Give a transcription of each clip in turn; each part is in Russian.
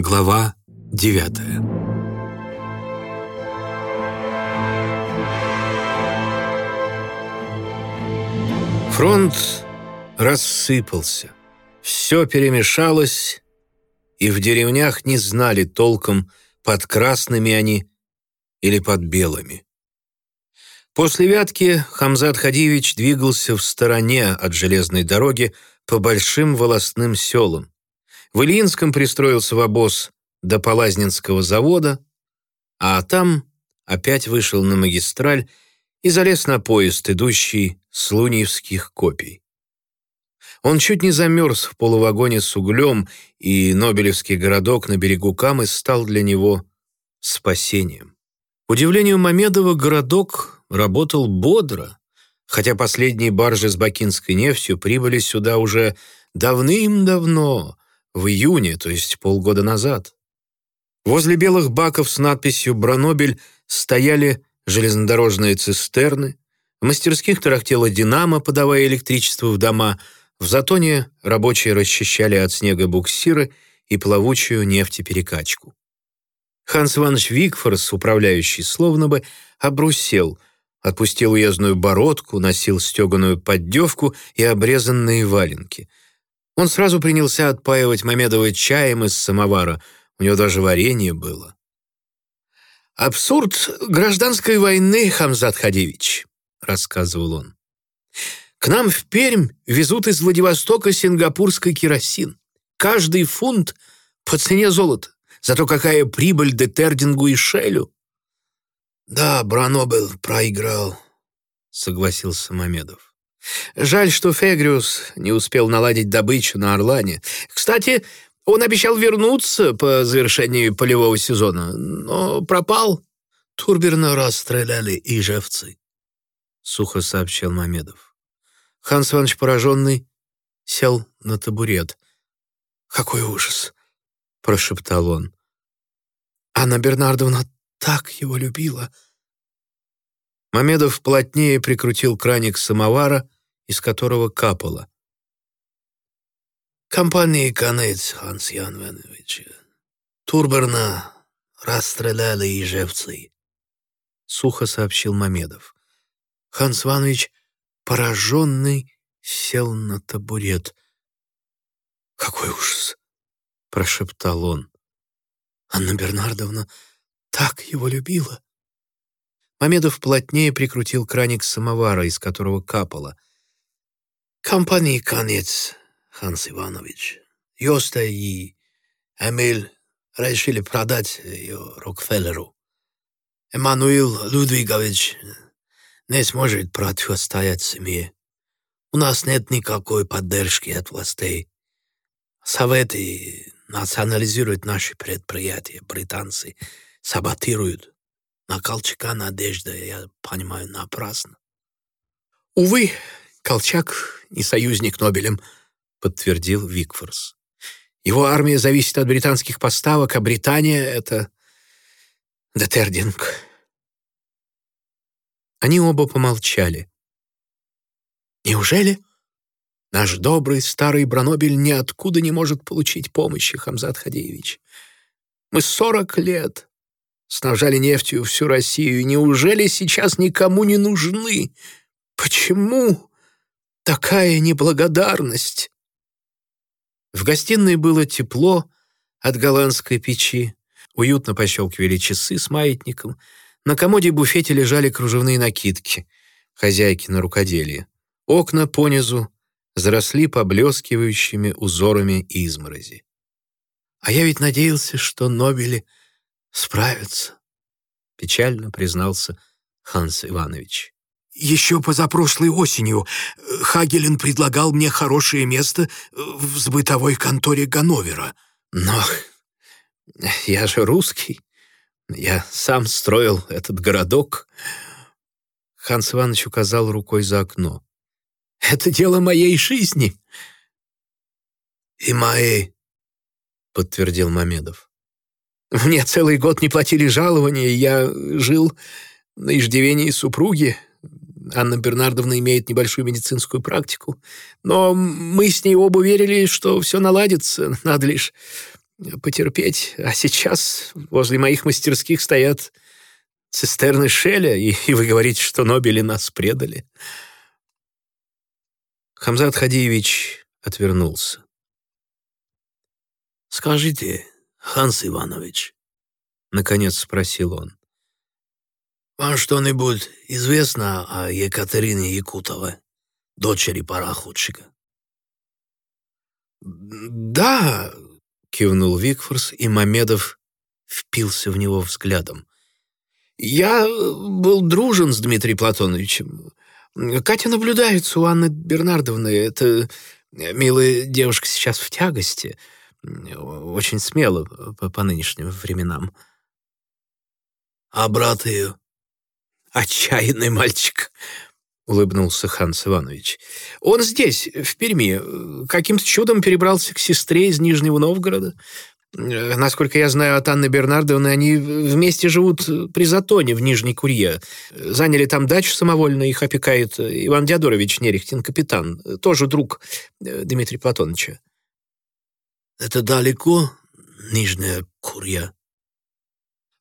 Глава девятая Фронт рассыпался. Все перемешалось, и в деревнях не знали толком, под красными они или под белыми. После Вятки Хамзат Хадивич двигался в стороне от железной дороги по большим волосным селам. В Ильинском пристроился в обоз до Полазнинского завода, а там опять вышел на магистраль и залез на поезд, идущий с Луньевских копий. Он чуть не замерз в полувагоне с углем, и Нобелевский городок на берегу Камы стал для него спасением. К удивлению Мамедова, городок работал бодро, хотя последние баржи с бакинской нефтью прибыли сюда уже давным-давно, в июне, то есть полгода назад. Возле белых баков с надписью «Бранобель» стояли железнодорожные цистерны, в мастерских тарахтела «Динамо», подавая электричество в дома, в затоне рабочие расчищали от снега буксиры и плавучую нефтеперекачку. Ханс Иванович Викфорс, управляющий, словно бы обрусел, отпустил уездную бородку, носил стеганую поддевку и обрезанные валенки. Он сразу принялся отпаивать Мамедова чаем из самовара, у него даже варенье было. «Абсурд гражданской войны, Хамзат Хадивич», — рассказывал он. «К нам в Пермь везут из Владивостока сингапурский керосин. Каждый фунт по цене золота. Зато какая прибыль Детердингу и Шелю!» «Да, Бранобел проиграл», — согласился Мамедов. «Жаль, что Фегриус не успел наладить добычу на Орлане. Кстати, он обещал вернуться по завершении полевого сезона, но пропал. Турберна расстреляли ижевцы», — сухо сообщил Мамедов. Ханс Иванович, пораженный, сел на табурет. «Какой ужас!» — прошептал он. «Анна Бернардовна так его любила!» Мамедов плотнее прикрутил краник самовара, из которого капало. «Компании конец, Ханс Янвенович. Турберна расстреляли и ижевцы», — сухо сообщил Мамедов. Ханс Иванович, пораженный, сел на табурет. «Какой ужас!» — прошептал он. «Анна Бернардовна так его любила!» Мамедов плотнее прикрутил краник самовара, из которого капало. «Компании конец, Ханс Иванович. Йоста и Эмиль решили продать ее Рокфеллеру. Эммануил Людвигович не сможет противостоять семье. У нас нет никакой поддержки от властей. Советы национализируют наши предприятия, британцы саботируют. На Колчака надежда, я понимаю, напрасно. Увы, Колчак не союзник Нобелем, подтвердил Викфорс. Его армия зависит от британских поставок, а Британия — это Детердинг. Они оба помолчали. «Неужели наш добрый старый Бранобель ниоткуда не может получить помощи, Хамзат Хадеевич? Мы сорок лет снабжали нефтью всю Россию. Неужели сейчас никому не нужны? Почему такая неблагодарность? В гостиной было тепло от голландской печи, уютно пощелкивали часы с маятником, на комоде и буфете лежали кружевные накидки, хозяйки на рукоделие. Окна понизу заросли поблескивающими узорами изморози. А я ведь надеялся, что Нобели — справятся», — печально признался Ханс Иванович. «Еще позапрошлой осенью э, Хагелин предлагал мне хорошее место э, в сбытовой конторе Ганновера. Но я же русский. Я сам строил этот городок». Ханс Иванович указал рукой за окно. «Это дело моей жизни». «И моей», — подтвердил Мамедов. Мне целый год не платили жалования, я жил на иждивении супруги. Анна Бернардовна имеет небольшую медицинскую практику. Но мы с ней оба верили, что все наладится, надо лишь потерпеть. А сейчас возле моих мастерских стоят цистерны Шеля, и, и вы говорите, что Нобели нас предали». Хамзат Хадиевич отвернулся. «Скажите, Ханс Иванович», — наконец спросил он, «вам что-нибудь известно о Екатерине Якутовой, дочери пароходчика?» «Да», — кивнул Викфорс, и Мамедов впился в него взглядом. «Я был дружен с Дмитрием Платоновичем. Катя наблюдается у Анны Бернардовны. Это милая девушка сейчас в тягости. Очень смело по, по нынешним временам». «А брат ее?» «Отчаянный мальчик», улыбнулся Ханс Иванович. «Он здесь, в Перми. Каким-то чудом перебрался к сестре из Нижнего Новгорода. Насколько я знаю от Анны Бернардовны, они вместе живут при Затоне в Нижней Курье. Заняли там дачу самовольно, их опекает Иван Диадорович Нерехтин, капитан, тоже друг Дмитрия Платоновича». «Это далеко, Нижняя Курья?»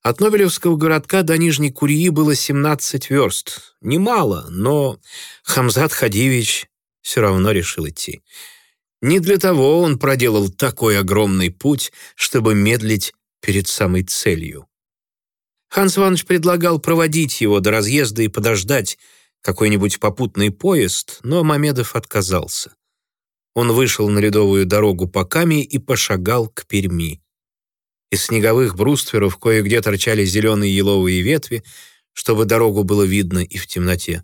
От Нобелевского городка до Нижней Курьи было 17 верст. Немало, но Хамзат Хадивич все равно решил идти. Не для того он проделал такой огромный путь, чтобы медлить перед самой целью. Ханс Иванович предлагал проводить его до разъезда и подождать какой-нибудь попутный поезд, но Мамедов отказался. Он вышел на ледовую дорогу по Каме и пошагал к Перми. Из снеговых брустверов кое-где торчали зеленые еловые ветви, чтобы дорогу было видно и в темноте.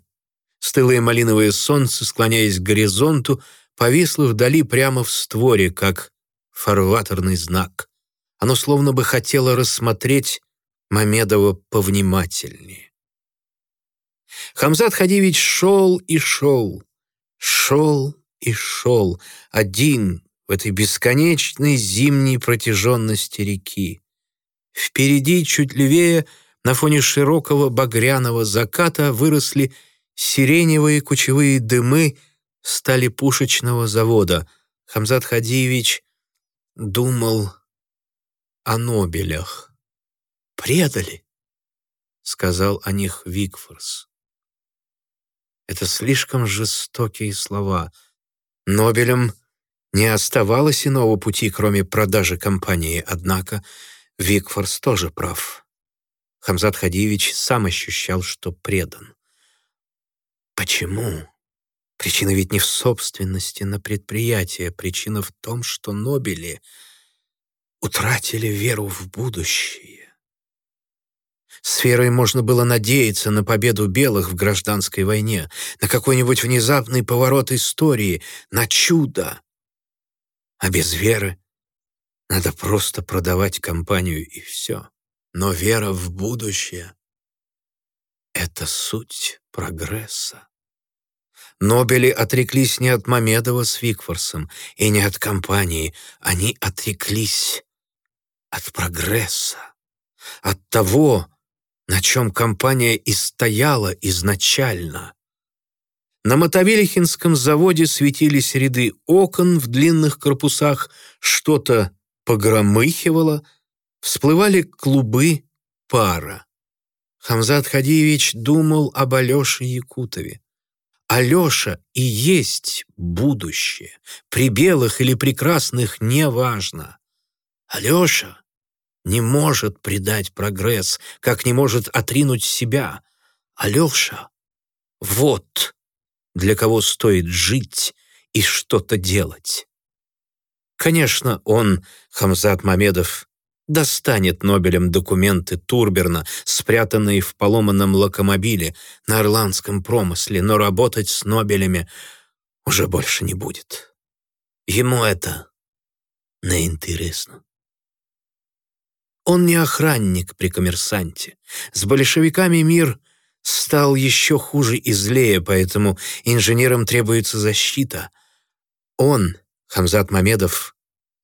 Стылое малиновое солнце, склоняясь к горизонту, повисло вдали прямо в створе, как фарватерный знак. Оно словно бы хотело рассмотреть Мамедова повнимательнее. Хамзат Хадивич шел и шел, шел и шел, один, в этой бесконечной зимней протяженности реки. Впереди, чуть левее, на фоне широкого багряного заката выросли сиреневые кучевые дымы стали пушечного завода. Хамзат Хадиевич думал о Нобелях. «Предали», — сказал о них Викфорс. Это слишком жестокие слова. Нобелем не оставалось иного пути, кроме продажи компании, однако Викфорс тоже прав. Хамзат Хадиевич сам ощущал, что предан. Почему? Причина ведь не в собственности на предприятие, причина в том, что Нобели утратили веру в будущее. С верой можно было надеяться на победу белых в гражданской войне, на какой-нибудь внезапный поворот истории, на чудо. А без веры надо просто продавать компанию и все. Но вера в будущее — это суть прогресса. Нобели отреклись не от Мамедова с Викфорсом и не от компании, они отреклись от прогресса, от того, на чем компания и стояла изначально. На Мотовилихинском заводе светились ряды окон в длинных корпусах, что-то погромыхивало, всплывали клубы пара. Хамзат Хадиевич думал об Алёше Якутове. Алёша и есть будущее. При белых или прекрасных неважно. Алёша не может предать прогресс, как не может отринуть себя. Алёша — вот для кого стоит жить и что-то делать. Конечно, он, Хамзат Мамедов, достанет Нобелем документы Турберна, спрятанные в поломанном локомобиле на ирландском промысле, но работать с Нобелями уже больше не будет. Ему это неинтересно. Он не охранник при коммерсанте. С большевиками мир — стал еще хуже и злее, поэтому инженерам требуется защита. Он, Хамзат Мамедов,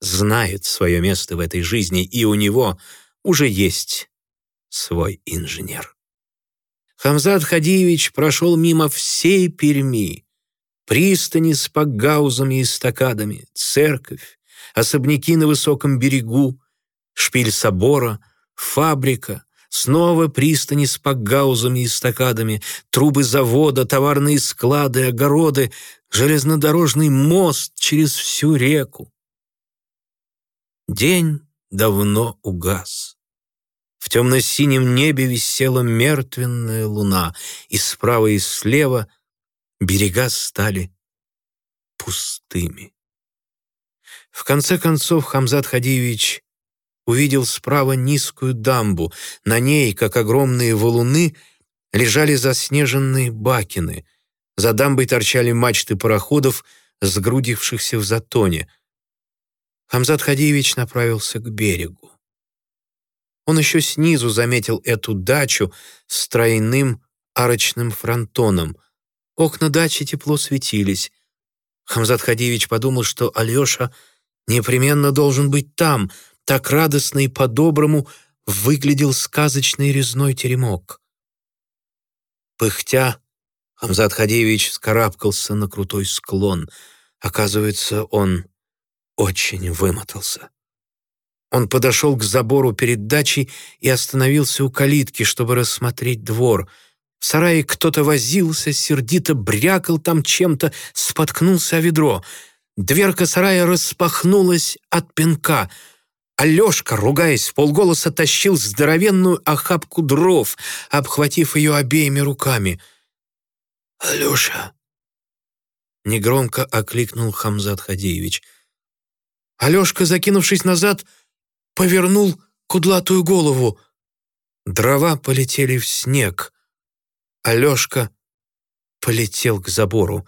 знает свое место в этой жизни, и у него уже есть свой инженер. Хамзат Хадиевич прошел мимо всей Перми, пристани с пагаузами и стакадами, церковь, особняки на высоком берегу, шпиль собора, фабрика, снова пристани с пакгаузами и стакадами, трубы завода, товарные склады, огороды, железнодорожный мост через всю реку. День давно угас. В темно-синем небе висела мертвенная луна, и справа и слева берега стали пустыми. В конце концов Хамзат Хадиевич увидел справа низкую дамбу. На ней, как огромные валуны, лежали заснеженные бакины. За дамбой торчали мачты пароходов, сгрудившихся в затоне. Хамзат Хадиевич направился к берегу. Он еще снизу заметил эту дачу с тройным арочным фронтоном. Окна дачи тепло светились. Хамзат Хадиевич подумал, что Алеша непременно должен быть там, так радостно и по-доброму выглядел сказочный резной теремок. Пыхтя, Хамзат Хадиевич скарабкался на крутой склон. Оказывается, он очень вымотался. Он подошел к забору перед дачей и остановился у калитки, чтобы рассмотреть двор. В сарае кто-то возился, сердито брякал там чем-то, споткнулся о ведро. Дверка сарая распахнулась от пинка. Алешка, ругаясь в полголоса, тащил здоровенную охапку дров, обхватив ее обеими руками. «Алеша!» Негромко окликнул Хамзат Хадеевич. Алешка, закинувшись назад, — повернул кудлатую голову. Дрова полетели в снег. Алешка полетел к забору.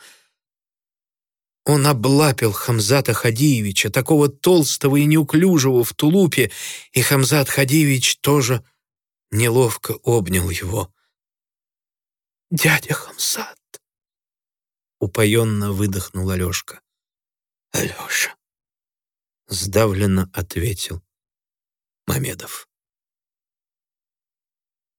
Он облапил Хамзата Хадиевича, такого толстого и неуклюжего в тулупе, и Хамзат Хадиевич тоже неловко обнял его. «Дядя Хамзат!» — упоенно выдохнул Алешка. «Алеша!» — сдавленно ответил Мамедов.